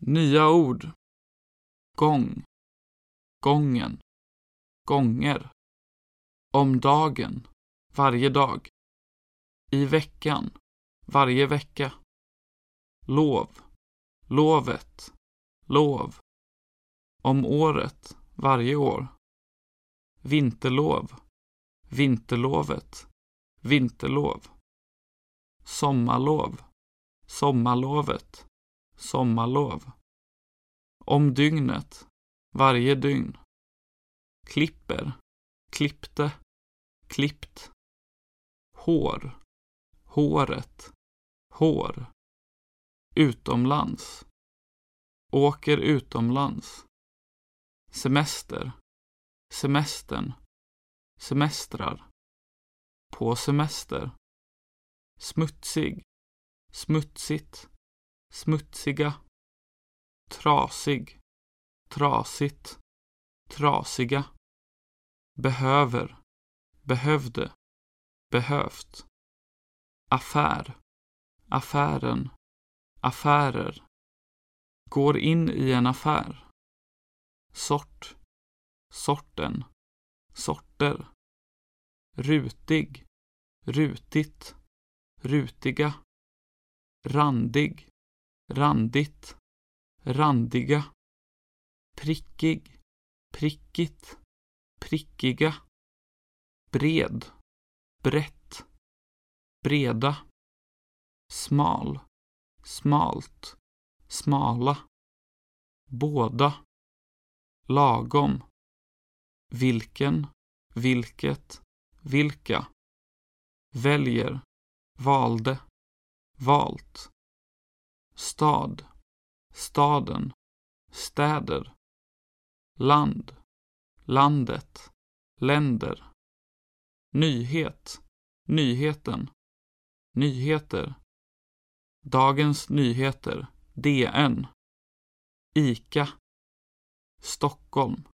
Nya ord. Gång. Gången. Gånger. Om dagen. Varje dag. I veckan. Varje vecka. Lov. Lovet. Lov. Om året. Varje år. Vinterlov. Vinterlovet. Vinterlov. Sommarlov. Sommarlovet. Sommarlov. Om dygnet. Varje dygn. Klipper. Klippte. Klippt. Hår. Håret. Hår. Utomlands. Åker utomlands. Semester. Semestern. Semestrar. På semester. Smutsig. Smutsigt. Smutsiga. Trasig. Trasigt. Trasiga. Behöver. Behövde. Behövt. Affär. Affären. Affärer. Går in i en affär. Sort. Sorten. Sorter. Rutig. Rutigt. Rutiga. Randig. Randigt. Randiga. Prickig. Prickigt. Prickiga. Bred. Brett. Breda. Smal. Smalt. Smala. Båda. Lagom. Vilken. Vilket. Vilka. Väljer. Valde. Valt. Stad. Staden. Städer. Land. Landet. Länder. Nyhet. Nyheten. Nyheter. Dagens Nyheter. DN. ICA. Stockholm.